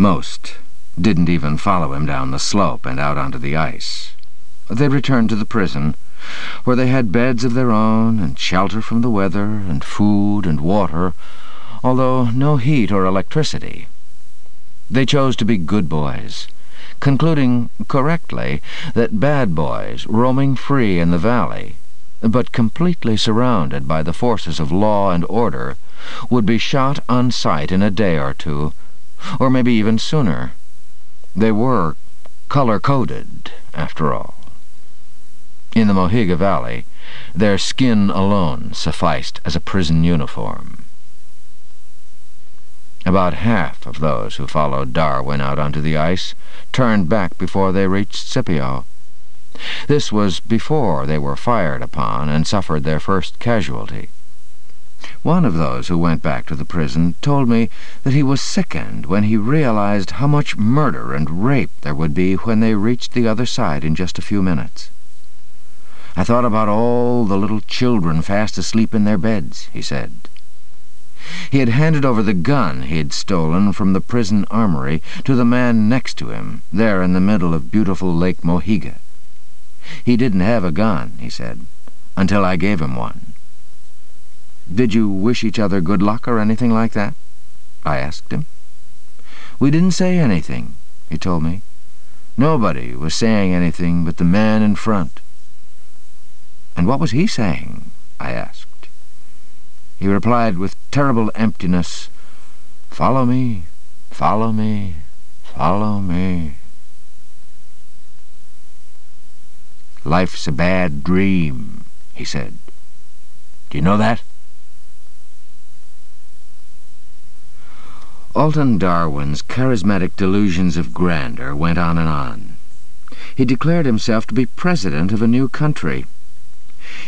Most didn't even follow him down the slope and out onto the ice. They returned to the prison, where they had beds of their own, and shelter from the weather, and food and water, although no heat or electricity. They chose to be good boys, concluding correctly that bad boys, roaming free in the valley, but completely surrounded by the forces of law and order, would be shot on sight in a day or two, or maybe even sooner. They were color-coded, after all. In the Mohiga Valley, their skin alone sufficed as a prison uniform. About half of those who followed Darwin out onto the ice turned back before they reached Scipio. This was before they were fired upon and suffered their first casualty. One of those who went back to the prison told me that he was sickened when he realized how much murder and rape there would be when they reached the other side in just a few minutes. I thought about all the little children fast asleep in their beds, he said. He had handed over the gun he had stolen from the prison armory to the man next to him, there in the middle of beautiful Lake Mohiga. He didn't have a gun, he said, until I gave him one. Did you wish each other good luck or anything like that? I asked him. We didn't say anything, he told me. Nobody was saying anything but the man in front. And what was he saying? I asked. He replied with terrible emptiness, Follow me, follow me, follow me. Life's a bad dream, he said. Do you know that? Alton Darwin's charismatic delusions of grandeur went on and on. He declared himself to be president of a new country.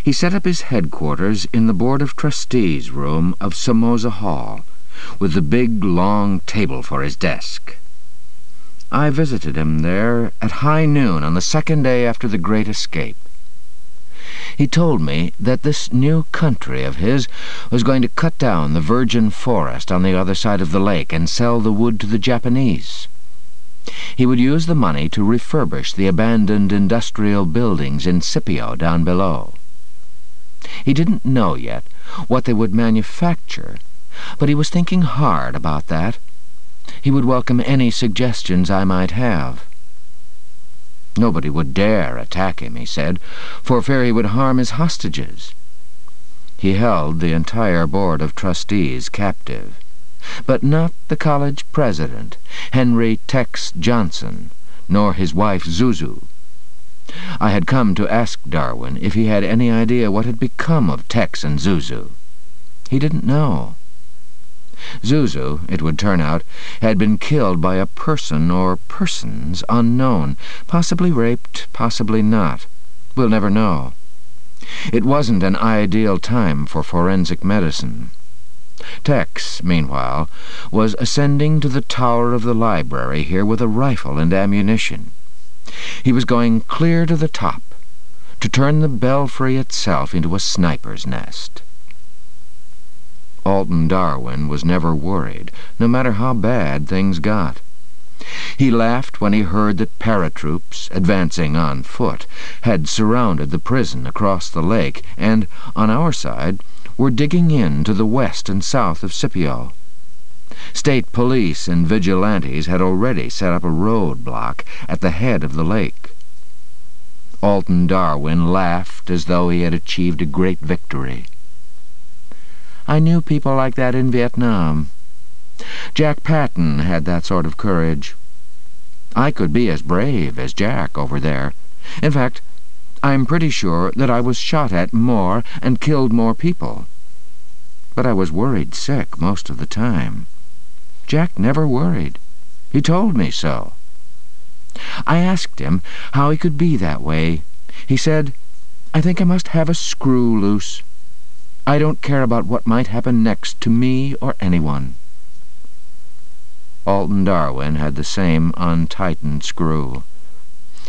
He set up his headquarters in the Board of Trustees room of Somoza Hall, with the big, long table for his desk. I visited him there at high noon on the second day after the Great Escape. He told me that this new country of his was going to cut down the virgin forest on the other side of the lake and sell the wood to the Japanese. He would use the money to refurbish the abandoned industrial buildings in Scipio down below. He didn't know yet what they would manufacture, but he was thinking hard about that. He would welcome any suggestions I might have. Nobody would dare attack him, he said, for fear he would harm his hostages. He held the entire board of trustees captive, but not the college president, Henry Tex Johnson, nor his wife Zuzu. I had come to ask Darwin if he had any idea what had become of Tex and Zuzu. He didn't know. Zuzu, it would turn out, had been killed by a person or persons unknown, possibly raped, possibly not. We'll never know. It wasn't an ideal time for forensic medicine. Tex, meanwhile, was ascending to the tower of the library here with a rifle and ammunition. He was going clear to the top, to turn the belfry itself into a sniper's nest. Alton Darwin was never worried, no matter how bad things got. He laughed when he heard that paratroops, advancing on foot, had surrounded the prison across the lake and, on our side, were digging in to the west and south of Scipio. State police and vigilantes had already set up a roadblock at the head of the lake. Alton Darwin laughed as though he had achieved a great victory. I knew people like that in Vietnam. Jack Patton had that sort of courage. I could be as brave as Jack over there. In fact, I'm pretty sure that I was shot at more and killed more people. But I was worried sick most of the time. Jack never worried. He told me so. I asked him how he could be that way. He said, I think I must have a screw loose. I don't care about what might happen next to me or anyone. Alton Darwin had the same untightened screw.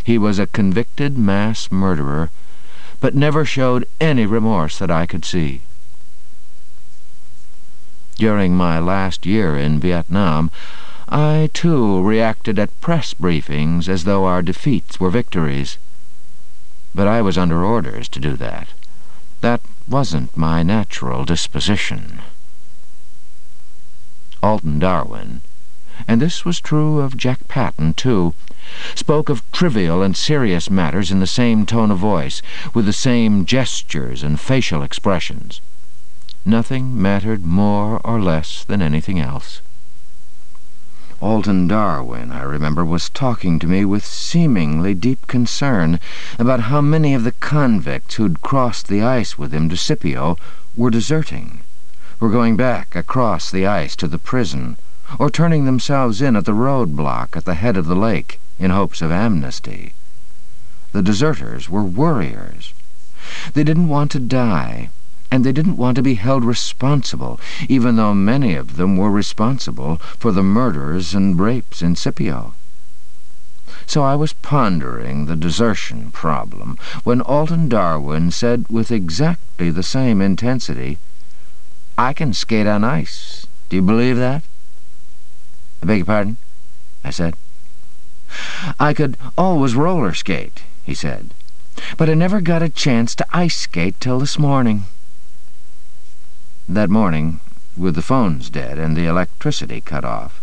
He was a convicted mass murderer, but never showed any remorse that I could see. During my last year in Vietnam, I, too, reacted at press briefings as though our defeats were victories. But I was under orders to do that. That wasn't my natural disposition. Alton Darwin, and this was true of Jack Patton, too, spoke of trivial and serious matters in the same tone of voice, with the same gestures and facial expressions. Nothing mattered more or less than anything else. Alton Darwin, I remember, was talking to me with seemingly deep concern about how many of the convicts who'd crossed the ice with him to Scipio were deserting, were going back across the ice to the prison, or turning themselves in at the roadblock at the head of the lake in hopes of amnesty. The deserters were worriers. They didn't want to die, and they didn't want to be held responsible, even though many of them were responsible for the murders and rapes in Scipio. So I was pondering the desertion problem when Alton Darwin said with exactly the same intensity, I can skate on ice. Do you believe that? I beg your pardon? I said. I could always roller skate, he said, but I never got a chance to ice skate till this morning. That morning, with the phones dead and the electricity cut off,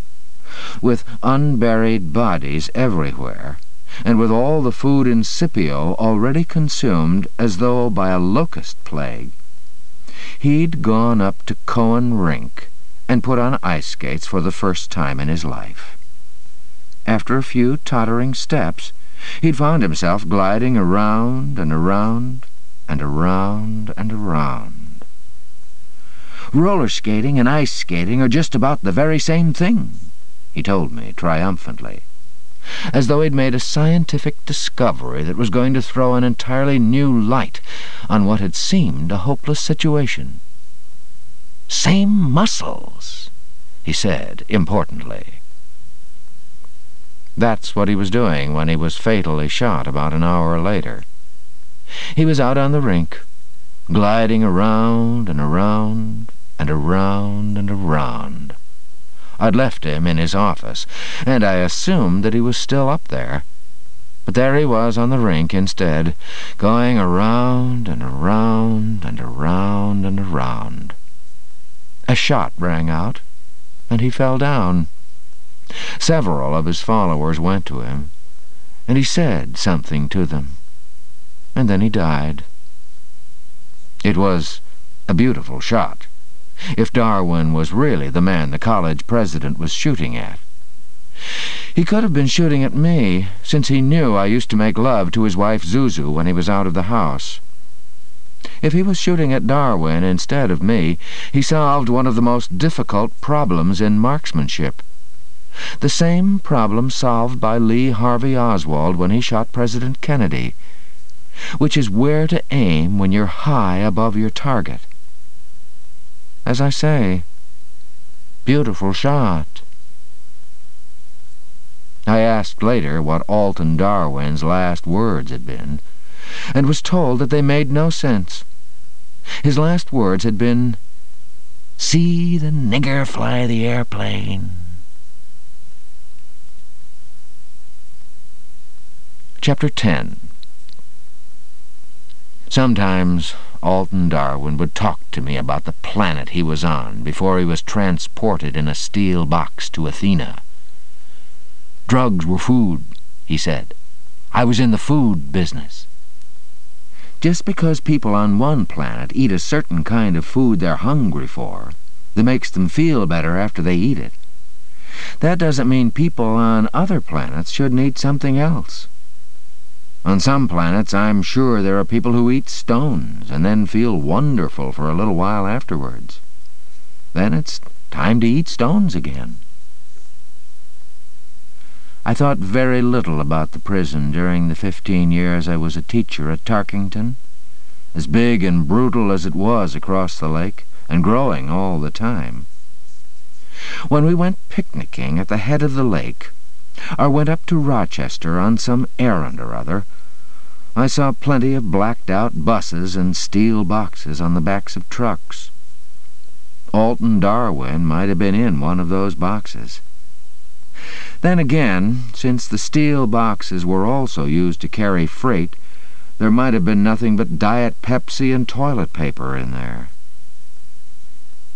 with unburied bodies everywhere, and with all the food in Scipio already consumed as though by a locust plague, he'd gone up to Cohen Rink and put on ice skates for the first time in his life. After a few tottering steps, he'd found himself gliding around and around and around and around. Roller skating and ice skating are just about the very same thing, he told me triumphantly, as though he'd made a scientific discovery that was going to throw an entirely new light on what had seemed a hopeless situation. Same muscles, he said importantly. That's what he was doing when he was fatally shot about an hour later. He was out on the rink, gliding around and around, and around and around. I'd left him in his office, and I assumed that he was still up there. But there he was on the rink instead, going around and around and around and around. A shot rang out, and he fell down. Several of his followers went to him, and he said something to them, and then he died. It was a beautiful shot if Darwin was really the man the college president was shooting at. He could have been shooting at me, since he knew I used to make love to his wife Zuzu when he was out of the house. If he was shooting at Darwin instead of me, he solved one of the most difficult problems in marksmanship. The same problem solved by Lee Harvey Oswald when he shot President Kennedy, which is where to aim when you're high above your target. As I say, beautiful shot. I asked later what Alton Darwin's last words had been, and was told that they made no sense. His last words had been, See the nigger fly the airplane. Chapter 10 Sometimes Alton Darwin would talk to me about the planet he was on before he was transported in a steel box to Athena. Drugs were food, he said. I was in the food business. Just because people on one planet eat a certain kind of food they're hungry for, that makes them feel better after they eat it, that doesn't mean people on other planets shouldn't eat something else. On some planets, I'm sure there are people who eat stones and then feel wonderful for a little while afterwards. Then it's time to eat stones again. I thought very little about the prison during the fifteen years I was a teacher at Tarkington, as big and brutal as it was across the lake, and growing all the time. When we went picnicking at the head of the lake, or went up to Rochester on some errand or other, I saw plenty of blacked-out buses and steel boxes on the backs of trucks. Alton Darwin might have been in one of those boxes. Then again, since the steel boxes were also used to carry freight, there might have been nothing but Diet Pepsi and toilet paper in there.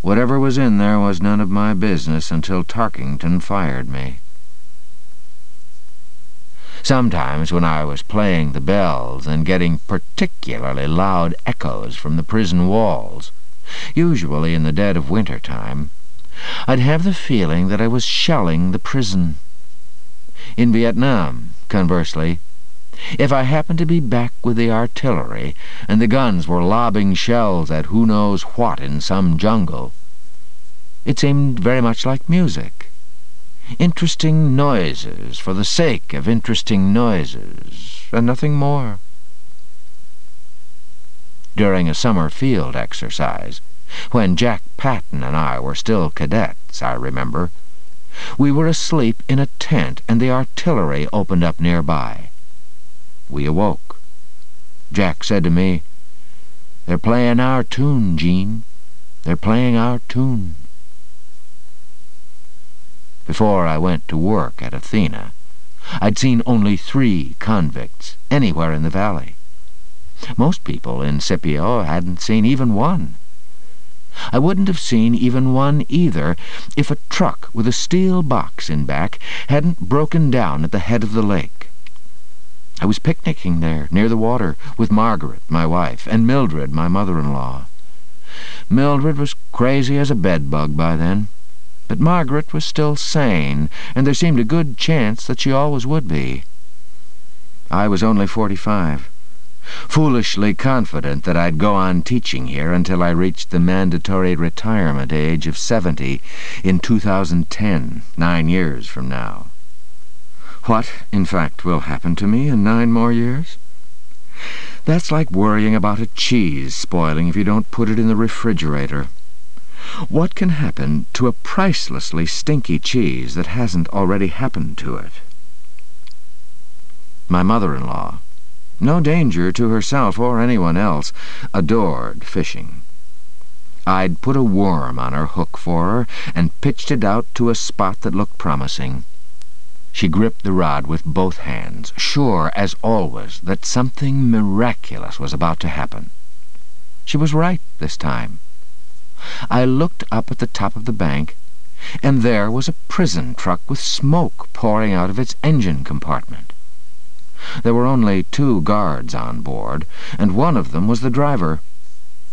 Whatever was in there was none of my business until Tarkington fired me. Sometimes when I was playing the bells and getting particularly loud echoes from the prison walls, usually in the dead of winter time, I'd have the feeling that I was shelling the prison. In Vietnam, conversely, if I happened to be back with the artillery and the guns were lobbing shells at who knows what in some jungle, it seemed very much like music. Interesting noises for the sake of interesting noises, and nothing more. During a summer field exercise, when Jack Patton and I were still cadets, I remember, we were asleep in a tent and the artillery opened up nearby. We awoke. Jack said to me, They're playing our tune, Gene. They're playing our tune. Before I went to work at Athena, I'd seen only three convicts anywhere in the valley. Most people in Scipio hadn't seen even one. I wouldn't have seen even one either if a truck with a steel box in back hadn't broken down at the head of the lake. I was picnicking there, near the water, with Margaret, my wife, and Mildred, my mother-in-law. Mildred was crazy as a bedbug by then. But Margaret was still sane, and there seemed a good chance that she always would be. I was only forty-five, foolishly confident that I'd go on teaching here until I reached the mandatory retirement age of seventy in 2010, nine years from now. What, in fact, will happen to me in nine more years? That's like worrying about a cheese spoiling if you don't put it in the refrigerator. What can happen to a pricelessly stinky cheese that hasn't already happened to it? My mother-in-law, no danger to herself or anyone else, adored fishing. I'd put a worm on her hook for her and pitched it out to a spot that looked promising. She gripped the rod with both hands, sure, as always, that something miraculous was about to happen. She was right this time. I looked up at the top of the bank, and there was a prison truck with smoke pouring out of its engine compartment. There were only two guards on board, and one of them was the driver.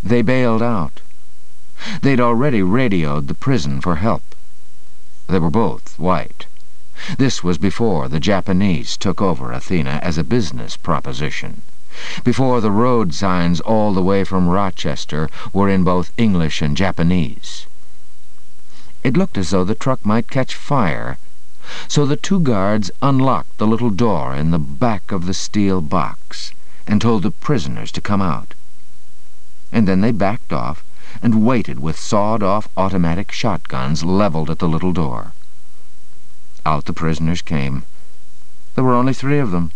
They bailed out. They'd already radioed the prison for help. They were both white. This was before the Japanese took over Athena as a business proposition before the road signs all the way from Rochester were in both English and Japanese. It looked as though the truck might catch fire, so the two guards unlocked the little door in the back of the steel box and told the prisoners to come out. And then they backed off and waited with sawed-off automatic shotguns leveled at the little door. Out the prisoners came. There were only three of them,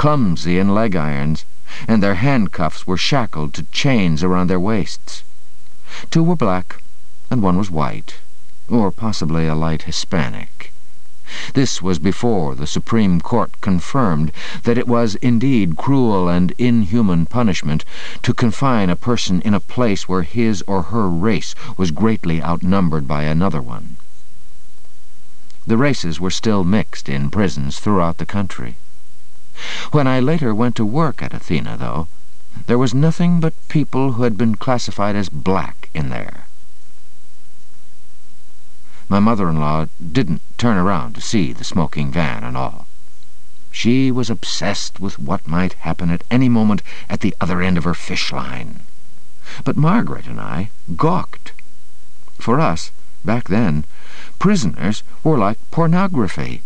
clumsy in leg irons, and their handcuffs were shackled to chains around their waists. Two were black, and one was white, or possibly a light Hispanic. This was before the Supreme Court confirmed that it was indeed cruel and inhuman punishment to confine a person in a place where his or her race was greatly outnumbered by another one. The races were still mixed in prisons throughout the country. When I later went to work at Athena, though, there was nothing but people who had been classified as black in there. My mother-in-law didn't turn around to see the smoking van and all. She was obsessed with what might happen at any moment at the other end of her fish line. But Margaret and I gawked. For us, back then, prisoners were like pornography.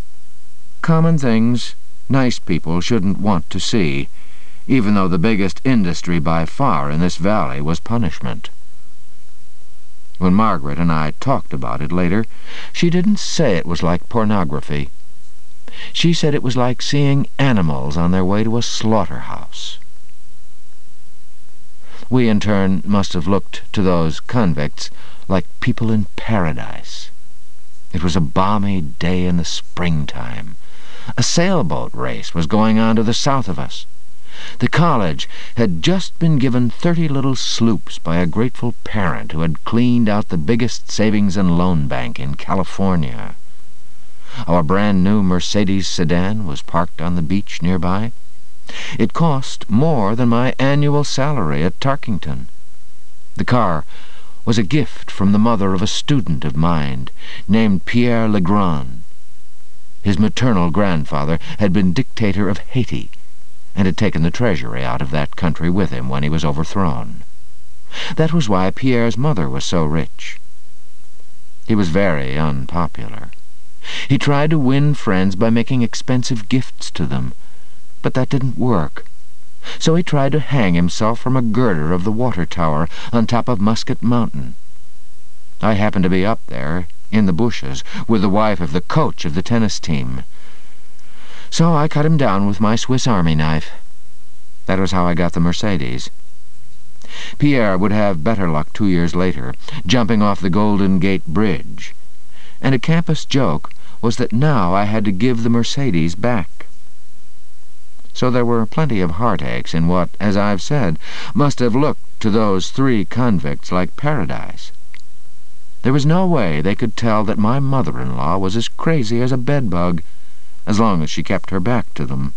Common things nice people shouldn't want to see, even though the biggest industry by far in this valley was punishment. When Margaret and I talked about it later, she didn't say it was like pornography. She said it was like seeing animals on their way to a slaughterhouse. We, in turn, must have looked to those convicts like people in paradise. It was a balmy day in the springtime. A sailboat race was going on to the south of us. The college had just been given thirty little sloops by a grateful parent who had cleaned out the biggest savings and loan bank in California. Our brand-new Mercedes sedan was parked on the beach nearby. It cost more than my annual salary at Tarkington. The car was a gift from the mother of a student of mine named Pierre Legrand. His maternal grandfather had been dictator of Haiti and had taken the treasury out of that country with him when he was overthrown. That was why Pierre's mother was so rich. He was very unpopular. He tried to win friends by making expensive gifts to them, but that didn't work. So he tried to hang himself from a girder of the water tower on top of Musket Mountain. I happened to be up there, in the bushes, with the wife of the coach of the tennis team. So I cut him down with my Swiss Army knife. That was how I got the Mercedes. Pierre would have better luck two years later, jumping off the Golden Gate Bridge. And a campus joke was that now I had to give the Mercedes back. So there were plenty of heartaches in what, as I've said, must have looked to those three convicts like paradise. There was no way they could tell that my mother-in-law was as crazy as a bedbug, as long as she kept her back to them.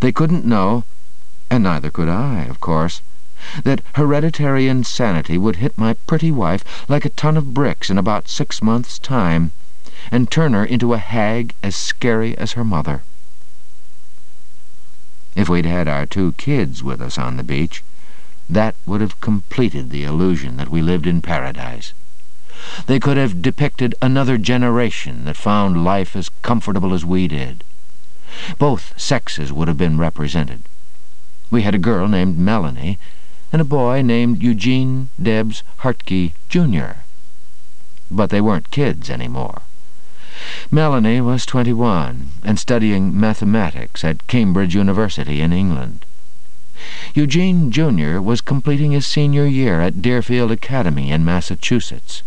They couldn't know, and neither could I, of course, that hereditary insanity would hit my pretty wife like a ton of bricks in about six months' time, and turn her into a hag as scary as her mother. If we'd had our two kids with us on the beach, that would have completed the illusion that we lived in paradise. They could have depicted another generation that found life as comfortable as we did. Both sexes would have been represented. We had a girl named Melanie and a boy named Eugene Debs Hartke, Jr. But they weren't kids anymore. Melanie was twenty-one and studying mathematics at Cambridge University in England. Eugene, Jr. was completing his senior year at Deerfield Academy in Massachusetts,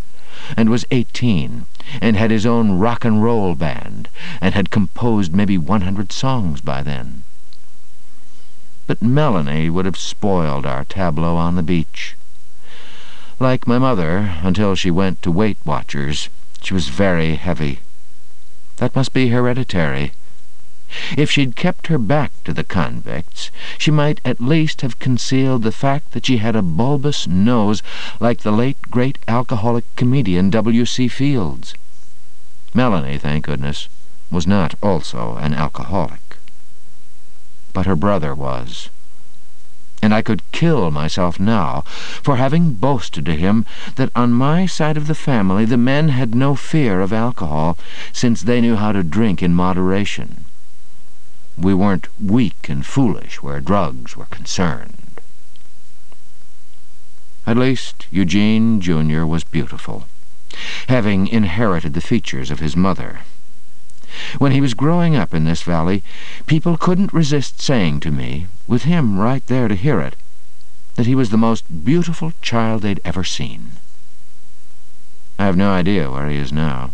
and was eighteen, and had his own rock and roll band, and had composed maybe one hundred songs by then. But Melanie would have spoiled our tableau on the beach. Like my mother, until she went to Weight Watchers, she was very heavy. That must be hereditary. If she'd kept her back to the convicts, she might at least have concealed the fact that she had a bulbous nose like the late great alcoholic comedian W.C. Fields. Melanie, thank goodness, was not also an alcoholic. But her brother was and I could kill myself now for having boasted to him that on my side of the family the men had no fear of alcohol, since they knew how to drink in moderation. We weren't weak and foolish where drugs were concerned. At least Eugene, Jr. was beautiful, having inherited the features of his mother. When he was growing up in this valley, people couldn't resist saying to me, with him right there to hear it, that he was the most beautiful child they'd ever seen. I have no idea where he is now.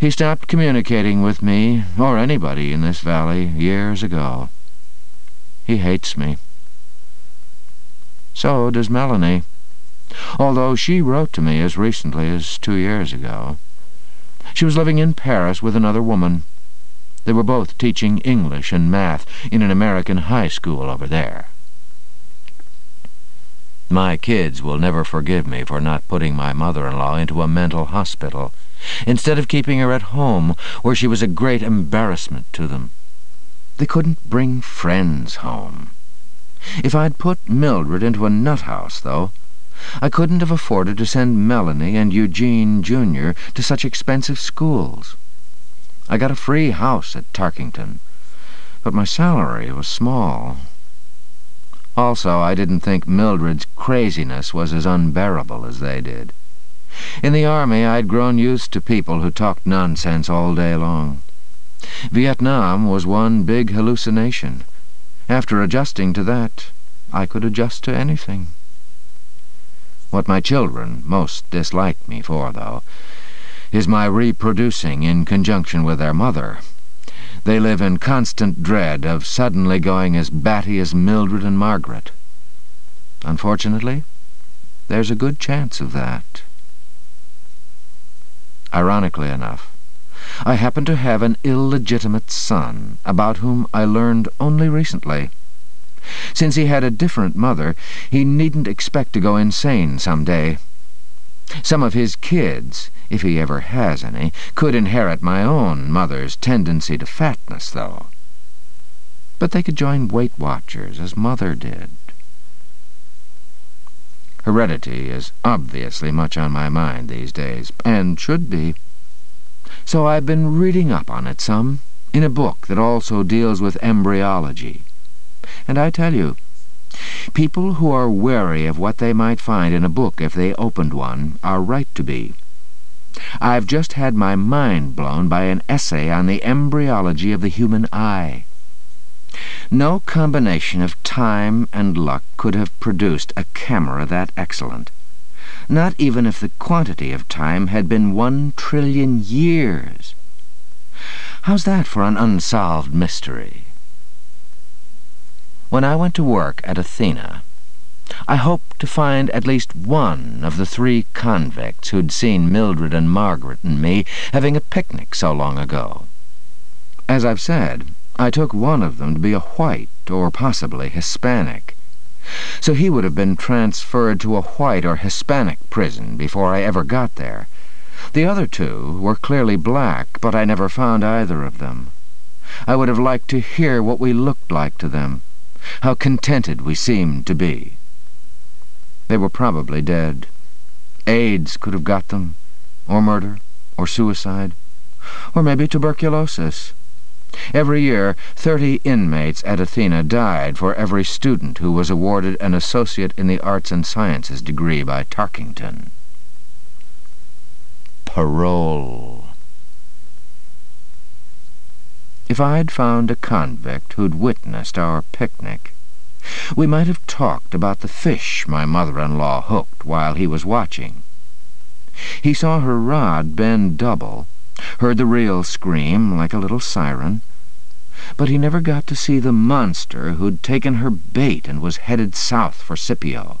He stopped communicating with me, or anybody in this valley, years ago. He hates me. So does Melanie, although she wrote to me as recently as two years ago. She was living in Paris with another woman. They were both teaching English and math in an American high school over there. My kids will never forgive me for not putting my mother-in-law into a mental hospital, instead of keeping her at home, where she was a great embarrassment to them. They couldn't bring friends home. If I'd put Mildred into a nut house, though, I couldn't have afforded to send Melanie and Eugene, Jr. to such expensive schools. I got a free house at Tarkington, but my salary was small. Also, I didn't think Mildred's craziness was as unbearable as they did. In the army, I'd grown used to people who talked nonsense all day long. Vietnam was one big hallucination. After adjusting to that, I could adjust to anything. What my children most dislike me for, though, is my reproducing in conjunction with their mother. They live in constant dread of suddenly going as batty as Mildred and Margaret. Unfortunately, there's a good chance of that. Ironically enough, I happen to have an illegitimate son, about whom I learned only recently. Since he had a different mother, he needn't expect to go insane some day. Some of his kids, if he ever has any, could inherit my own mother's tendency to fatness, though. But they could join Weight Watchers, as Mother did. Heredity is obviously much on my mind these days, and should be. So I've been reading up on it some, in a book that also deals with embryology. And I tell you, people who are wary of what they might find in a book if they opened one are right to be. I've just had my mind blown by an essay on the embryology of the human eye. No combination of time and luck could have produced a camera that excellent. Not even if the quantity of time had been one trillion years. How's that for an unsolved mystery? When I went to work at Athena, I hoped to find at least one of the three convicts who'd seen Mildred and Margaret and me having a picnic so long ago. As I've said, I took one of them to be a white, or possibly Hispanic. So he would have been transferred to a white or Hispanic prison before I ever got there. The other two were clearly black, but I never found either of them. I would have liked to hear what we looked like to them, how contented we seemed to be. They were probably dead. AIDS could have got them, or murder, or suicide, or maybe tuberculosis. Every year, thirty inmates at Athena died for every student who was awarded an Associate in the Arts and Sciences degree by Tarkington. Parole. If I'd found a convict who'd witnessed our picnic, we might have talked about the fish my mother-in-law hooked while he was watching. He saw her rod bend double, heard the reel scream like a little siren, but he never got to see the monster who'd taken her bait and was headed south for Scipio.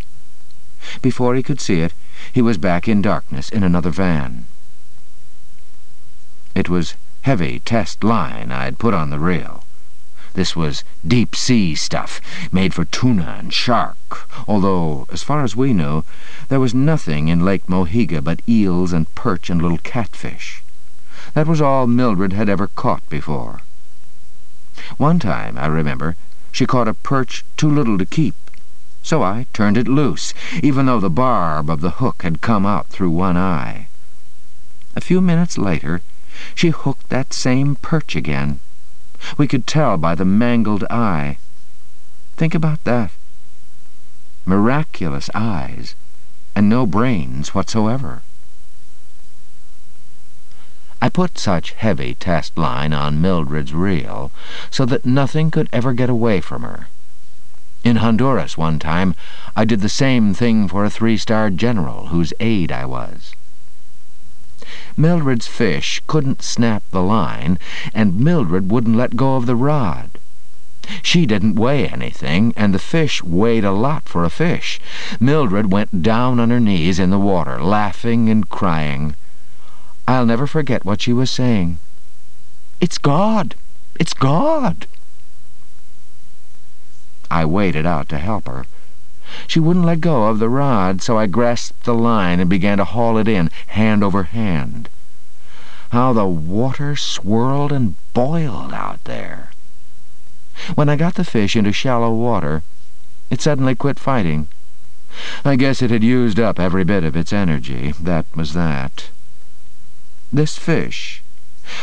Before he could see it, he was back in darkness in another van. It was heavy test line I'd put on the reel. This was deep-sea stuff, made for tuna and shark, although, as far as we knew, there was nothing in Lake Mohiga but eels and perch and little catfish. That was all Mildred had ever caught before. One time, I remember, she caught a perch too little to keep, so I turned it loose, even though the barb of the hook had come out through one eye. A few minutes later, she hooked that same perch again. We could tell by the mangled eye. Think about that. Miraculous eyes, and no brains whatsoever. I put such heavy test line on Mildred's reel so that nothing could ever get away from her. In Honduras one time, I did the same thing for a three-star general whose aide I was. Mildred's fish couldn't snap the line, and Mildred wouldn't let go of the rod. She didn't weigh anything, and the fish weighed a lot for a fish. Mildred went down on her knees in the water, laughing and crying. I'll never forget what she was saying. It's God! It's God! I waded out to help her. She wouldn't let go of the rod, so I grasped the line and began to haul it in, hand over hand. How the water swirled and boiled out there. When I got the fish into shallow water, it suddenly quit fighting. I guess it had used up every bit of its energy. That was that. This fish,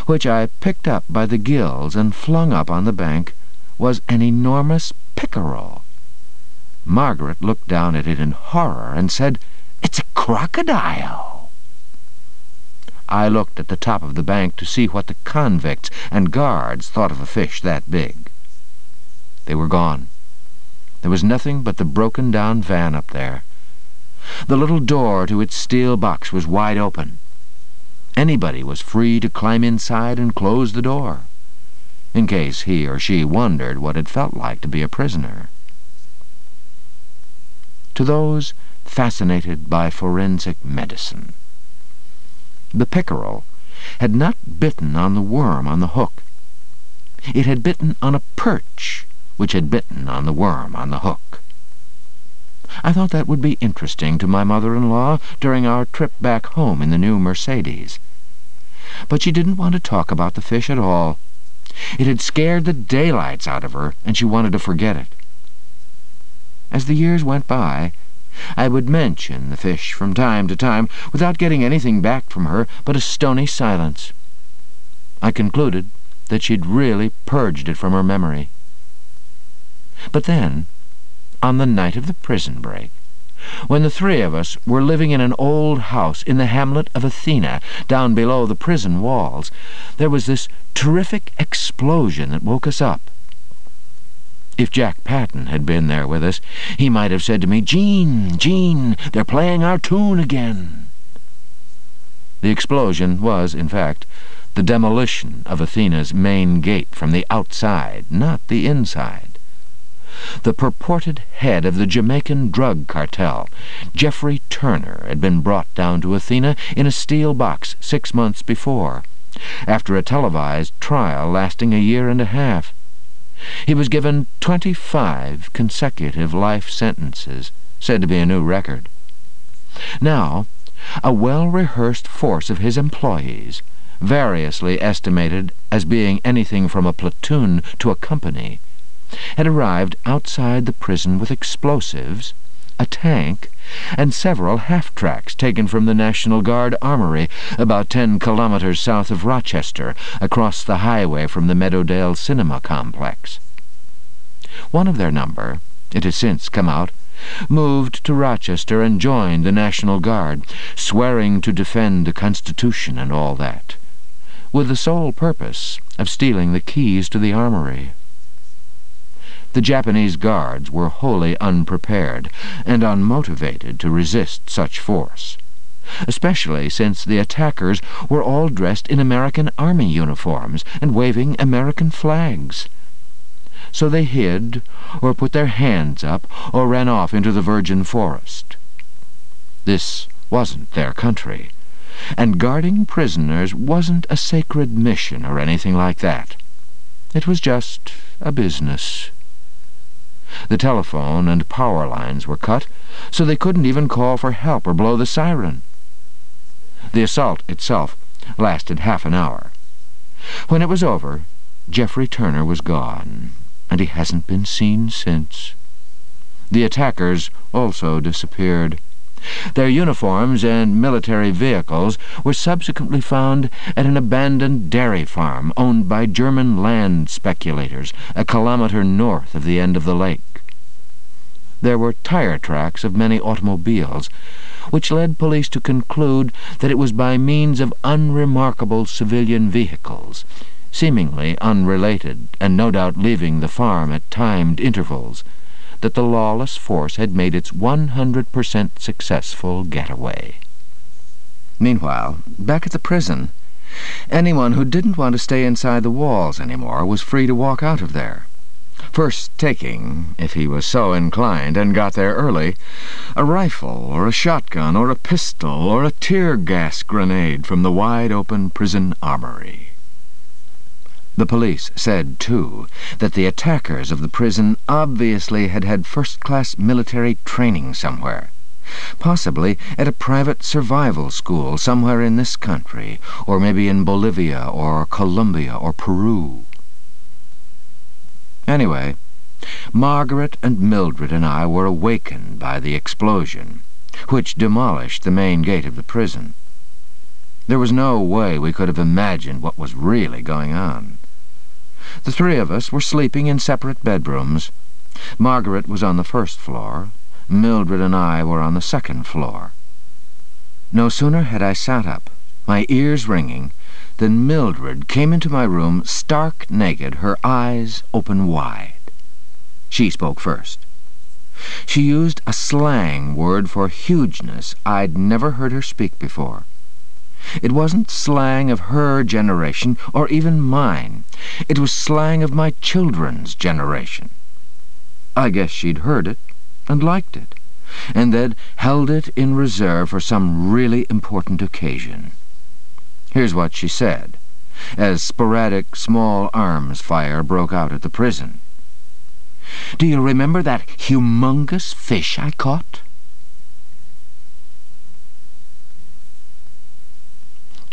which I picked up by the gills and flung up on the bank, was an enormous pickerel. Margaret looked down at it in horror and said, It's a crocodile. I looked at the top of the bank to see what the convicts and guards thought of a fish that big. They were gone. There was nothing but the broken-down van up there. The little door to its steel box was wide open. Anybody was free to climb inside and close the door, in case he or she wondered what it felt like to be a prisoner. To those fascinated by forensic medicine, the pickerel had not bitten on the worm on the hook. It had bitten on a perch, which had bitten on the worm on the hook. I thought that would be interesting to my mother-in-law during our trip back home in the new Mercedes. But she didn't want to talk about the fish at all. It had scared the daylights out of her, and she wanted to forget it. As the years went by, I would mention the fish from time to time without getting anything back from her but a stony silence. I concluded that she'd really purged it from her memory. But then, on the night of the prison break, when the three of us were living in an old house in the hamlet of Athena, down below the prison walls, there was this terrific explosion that woke us up. If Jack Patton had been there with us, he might have said to me, Gene, Gene, they're playing our tune again. The explosion was, in fact, the demolition of Athena's main gate from the outside, not the inside. The purported head of the Jamaican drug cartel, Jeffrey Turner, had been brought down to Athena in a steel box six months before, after a televised trial lasting a year and a half. He was given 25 consecutive life sentences, said to be a new record. Now, a well-rehearsed force of his employees, variously estimated as being anything from a platoon to a company, had arrived outside the prison with explosives, a tank, and several half-tracks taken from the National Guard Armory about ten kilometers south of Rochester, across the highway from the Meadowdale Cinema Complex. One of their number, it has since come out, moved to Rochester and joined the National Guard, swearing to defend the Constitution and all that, with the sole purpose of stealing the keys to the armory. The Japanese guards were wholly unprepared and unmotivated to resist such force, especially since the attackers were all dressed in American Army uniforms and waving American flags. So they hid, or put their hands up, or ran off into the virgin forest. This wasn't their country, and guarding prisoners wasn't a sacred mission or anything like that. It was just a business. The telephone and power lines were cut, so they couldn't even call for help or blow the siren. The assault itself lasted half an hour. When it was over, Jeffrey Turner was gone, and he hasn't been seen since. The attackers also disappeared. Their uniforms and military vehicles were subsequently found at an abandoned dairy farm owned by German land speculators a kilometer north of the end of the lake. There were tire tracks of many automobiles, which led police to conclude that it was by means of unremarkable civilian vehicles, seemingly unrelated and no doubt leaving the farm at timed intervals, that the lawless force had made its 100% successful getaway. Meanwhile, back at the prison, anyone who didn't want to stay inside the walls anymore was free to walk out of there. First taking, if he was so inclined and got there early, a rifle or a shotgun or a pistol or a tear gas grenade from the wide-open prison armory. The police said, too, that the attackers of the prison obviously had had first-class military training somewhere, possibly at a private survival school somewhere in this country, or maybe in Bolivia or Colombia or Peru. Anyway, Margaret and Mildred and I were awakened by the explosion, which demolished the main gate of the prison. There was no way we could have imagined what was really going on. The three of us were sleeping in separate bedrooms. Margaret was on the first floor. Mildred and I were on the second floor. No sooner had I sat up, my ears ringing, than Mildred came into my room stark naked, her eyes open wide. She spoke first. She used a slang word for hugeness I'd never heard her speak before. It wasn't slang of her generation, or even mine. It was slang of my children's generation. I guess she'd heard it and liked it, and then held it in reserve for some really important occasion. Here's what she said, as sporadic small arms fire broke out at the prison. Do you remember that humongous fish I caught?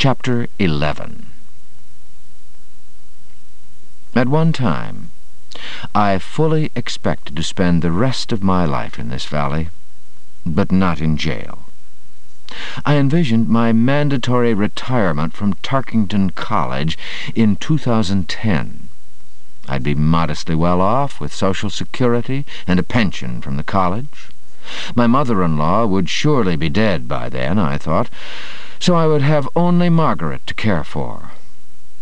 Chapter 11 At one time, I fully expected to spend the rest of my life in this valley, but not in jail. I envisioned my mandatory retirement from Tarkington College in 2010. I'd be modestly well off with Social Security and a pension from the college. My mother-in-law would surely be dead by then, I thought, so I would have only Margaret to care for.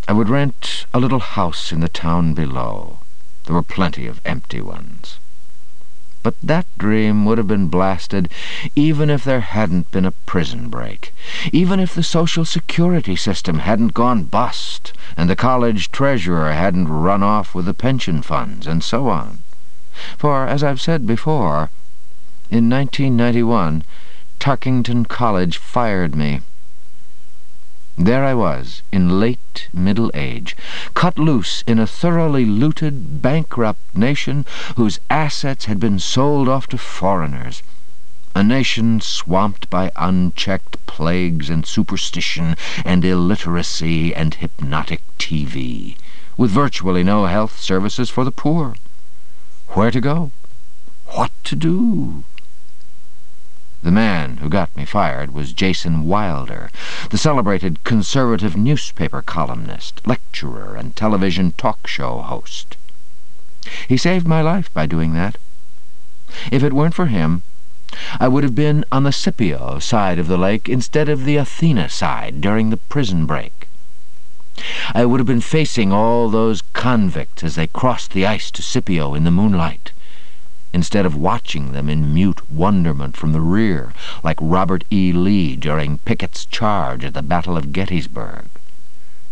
I would rent a little house in the town below. There were plenty of empty ones. But that dream would have been blasted even if there hadn't been a prison break, even if the Social Security system hadn't gone bust, and the college treasurer hadn't run off with the pension funds, and so on. For, as I've said before, in 1991, Tarkington College fired me. There I was, in late middle age, cut loose in a thoroughly looted, bankrupt nation whose assets had been sold off to foreigners. A nation swamped by unchecked plagues and superstition and illiteracy and hypnotic TV, with virtually no health services for the poor. Where to go? What to do? The man who got me fired was Jason Wilder, the celebrated conservative newspaper columnist, lecturer, and television talk show host. He saved my life by doing that. If it weren't for him, I would have been on the Scipio side of the lake instead of the Athena side during the prison break. I would have been facing all those convicts as they crossed the ice to Scipio in the moonlight instead of watching them in mute wonderment from the rear, like Robert E. Lee during Pickett's charge at the Battle of Gettysburg.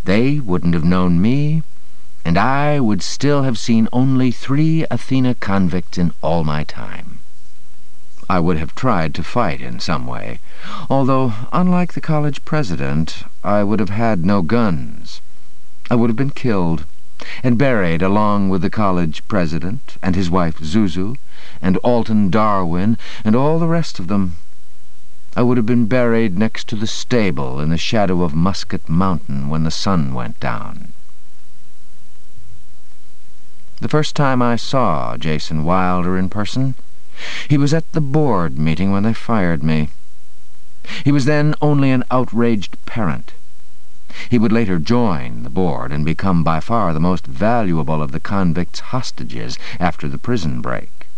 They wouldn't have known me, and I would still have seen only three Athena convicts in all my time. I would have tried to fight in some way, although, unlike the college president, I would have had no guns. I would have been killed and buried along with the college president and his wife Zuzu and Alton Darwin and all the rest of them. I would have been buried next to the stable in the shadow of Musket Mountain when the sun went down. The first time I saw Jason Wilder in person, he was at the board meeting when they fired me. He was then only an outraged parent. He would later join the board and become by far the most valuable of the convicts' hostages after the prison break.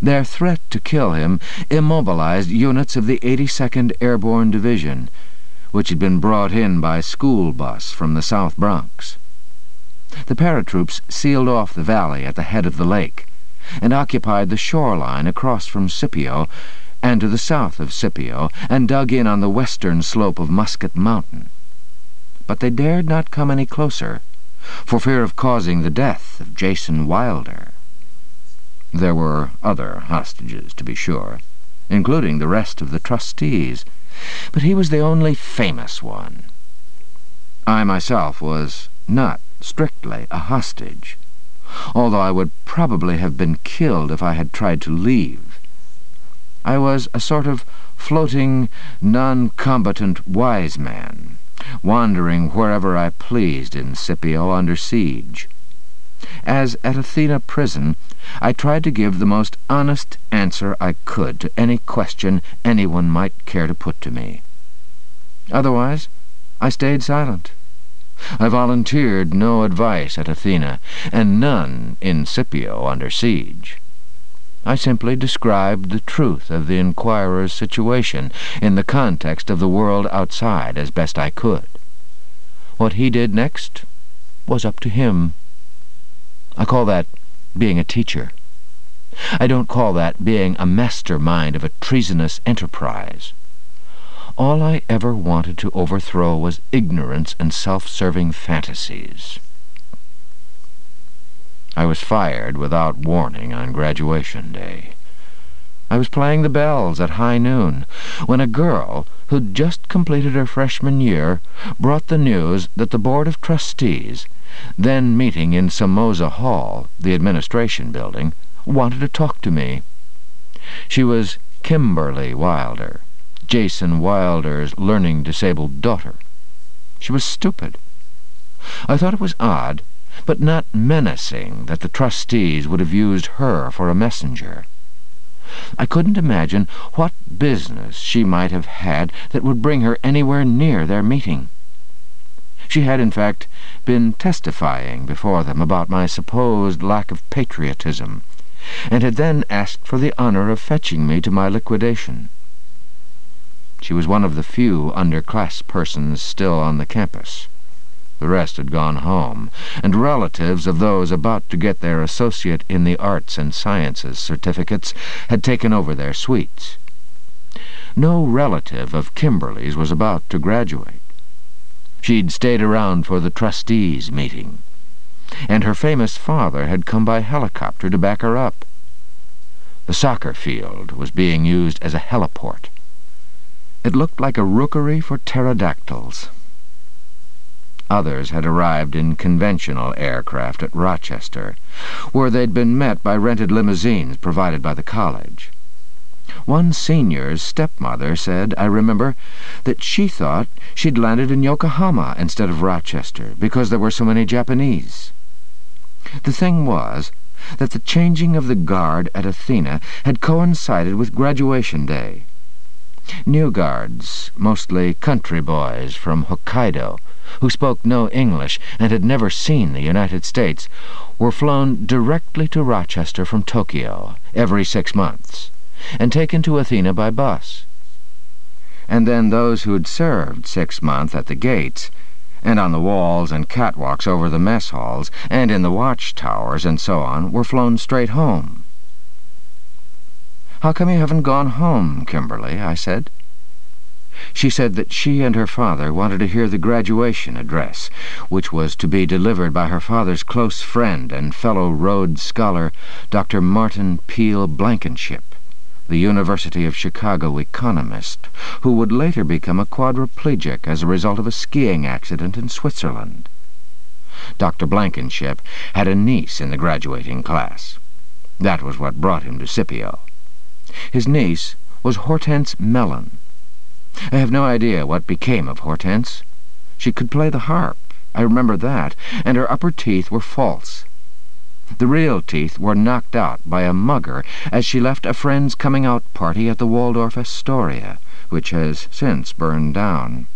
Their threat to kill him immobilized units of the 82nd Airborne Division, which had been brought in by school bus from the South Bronx. The paratroops sealed off the valley at the head of the lake and occupied the shoreline across from Scipio and to the south of Scipio and dug in on the western slope of Musket Mountain. But they dared not come any closer, for fear of causing the death of Jason Wilder. There were other hostages, to be sure, including the rest of the trustees, but he was the only famous one. I myself was not strictly a hostage, although I would probably have been killed if I had tried to leave. I was a sort of floating, non-combatant wise man, wandering wherever I pleased in Scipio under siege. As at Athena prison, I tried to give the most honest answer I could to any question anyone might care to put to me. Otherwise, I stayed silent. I volunteered no advice at Athena, and none in Scipio under siege. I simply described the truth of the inquirer's situation in the context of the world outside as best I could. What he did next was up to him. I call that being a teacher. I don't call that being a mastermind of a treasonous enterprise. All I ever wanted to overthrow was ignorance and self-serving fantasies. I was fired without warning on graduation day. I was playing the bells at high noon when a girl who'd just completed her freshman year brought the news that the Board of Trustees, then meeting in Somoza Hall, the administration building, wanted to talk to me. She was Kimberly Wilder, Jason Wilder's learning-disabled daughter. She was stupid. I thought it was odd but not menacing that the trustees would have used her for a messenger. I couldn't imagine what business she might have had that would bring her anywhere near their meeting. She had, in fact, been testifying before them about my supposed lack of patriotism, and had then asked for the honor of fetching me to my liquidation. She was one of the few underclass persons still on the campus. The rest had gone home, and relatives of those about to get their Associate in the Arts and Sciences certificates had taken over their suites. No relative of Kimberly's was about to graduate. She'd stayed around for the trustees' meeting, and her famous father had come by helicopter to back her up. The soccer field was being used as a heliport. It looked like a rookery for pterodactyls. Others had arrived in conventional aircraft at Rochester, where they'd been met by rented limousines provided by the college. One senior's stepmother said, I remember, that she thought she'd landed in Yokohama instead of Rochester because there were so many Japanese. The thing was that the changing of the guard at Athena had coincided with graduation day. New guards, mostly country boys from Hokkaido, who spoke no English and had never seen the United States, were flown directly to Rochester from Tokyo every six months, and taken to Athena by bus. And then those who'd served six months at the gates, and on the walls and catwalks over the mess halls, and in the watchtowers and so on, were flown straight home. "'How come you haven't gone home, Kimberly?' I said. She said that she and her father wanted to hear the graduation address, which was to be delivered by her father's close friend and fellow Rhodes Scholar, Dr. Martin Peel Blankenship, the University of Chicago economist, who would later become a quadriplegic as a result of a skiing accident in Switzerland. Dr. Blankenship had a niece in the graduating class. That was what brought him to Scipio. His niece was Hortense Mellon, I have no idea what became of Hortense. She could play the harp, I remember that, and her upper teeth were false. The real teeth were knocked out by a mugger as she left a friend's coming-out party at the Waldorf Astoria, which has since burned down.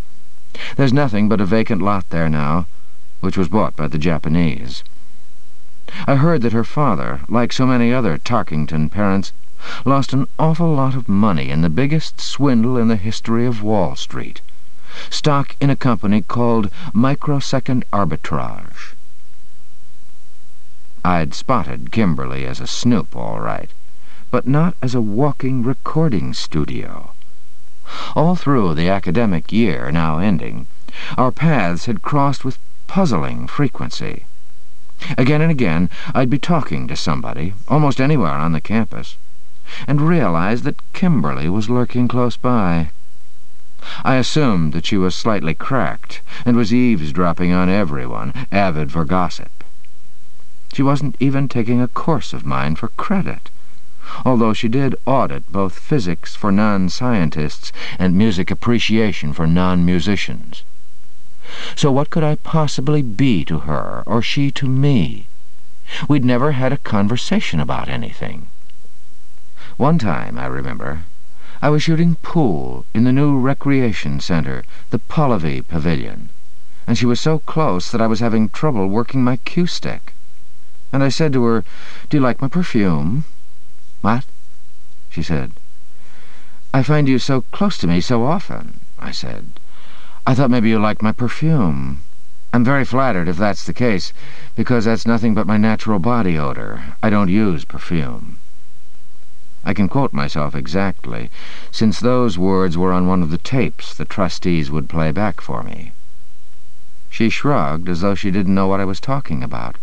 There's nothing but a vacant lot there now, which was bought by the Japanese. I heard that her father, like so many other Tarkington parents, lost an awful lot of money in the biggest swindle in the history of Wall Street. Stock in a company called Microsecond Arbitrage. I'd spotted Kimberly as a snoop, all right, but not as a walking recording studio. All through the academic year now ending, our paths had crossed with puzzling frequency. Again and again, I'd be talking to somebody, almost anywhere on the campus, and realized that Kimberly was lurking close by. I assumed that she was slightly cracked and was eavesdropping on everyone, avid for gossip. She wasn't even taking a course of mine for credit, although she did audit both physics for non-scientists and music appreciation for non-musicians. So what could I possibly be to her, or she to me? We'd never had a conversation about anything. One time, I remember, I was shooting pool in the new recreation center, the Pahlavi Pavilion, and she was so close that I was having trouble working my cue stick. And I said to her, Do you like my perfume? What? She said. I find you so close to me so often, I said. I thought maybe you liked my perfume. I'm very flattered if that's the case, because that's nothing but my natural body odor. I don't use perfume. I can quote myself exactly, since those words were on one of the tapes the trustees would play back for me. She shrugged as though she didn't know what I was talking about.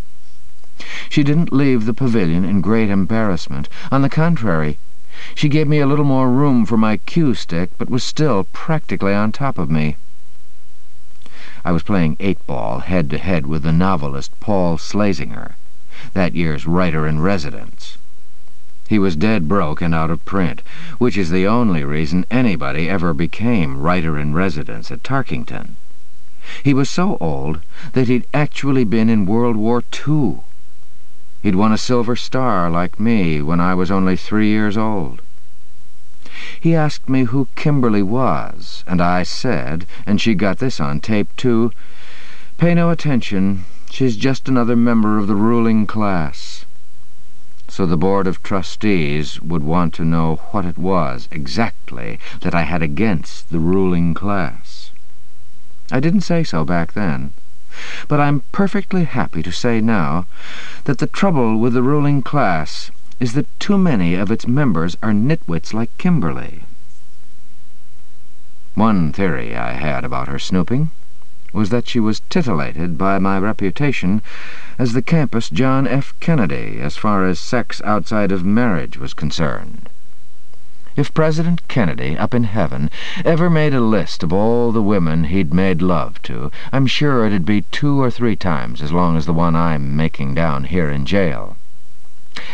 She didn't leave the pavilion in great embarrassment. On the contrary, she gave me a little more room for my cue stick, but was still practically on top of me. I was playing eight-ball head-to-head with the novelist Paul Slazinger, that year's writer-in-residence. He was dead broke and out of print, which is the only reason anybody ever became writer-in-residence at Tarkington. He was so old that he'd actually been in World War II. He'd won a Silver Star, like me, when I was only three years old. He asked me who Kimberly was, and I said, and she got this on tape too, Pay no attention, she's just another member of the ruling class so the Board of Trustees would want to know what it was exactly that I had against the ruling class. I didn't say so back then, but I'm perfectly happy to say now that the trouble with the ruling class is that too many of its members are nitwits like Kimberly. One theory I had about her snooping was that she was titillated by my reputation as the campus John F. Kennedy as far as sex outside of marriage was concerned. If President Kennedy, up in heaven, ever made a list of all the women he'd made love to, I'm sure it'd be two or three times as long as the one I'm making down here in jail.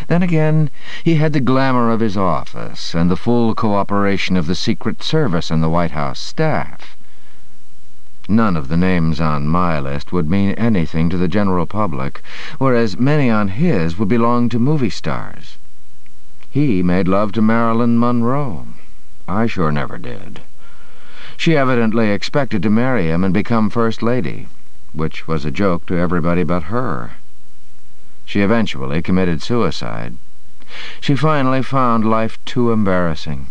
Then again, he had the glamour of his office and the full cooperation of the Secret Service and the White House staff. None of the names on my list would mean anything to the general public, whereas many on his would belong to movie stars. He made love to Marilyn Monroe. I sure never did. She evidently expected to marry him and become First Lady, which was a joke to everybody but her. She eventually committed suicide. She finally found life too embarrassing.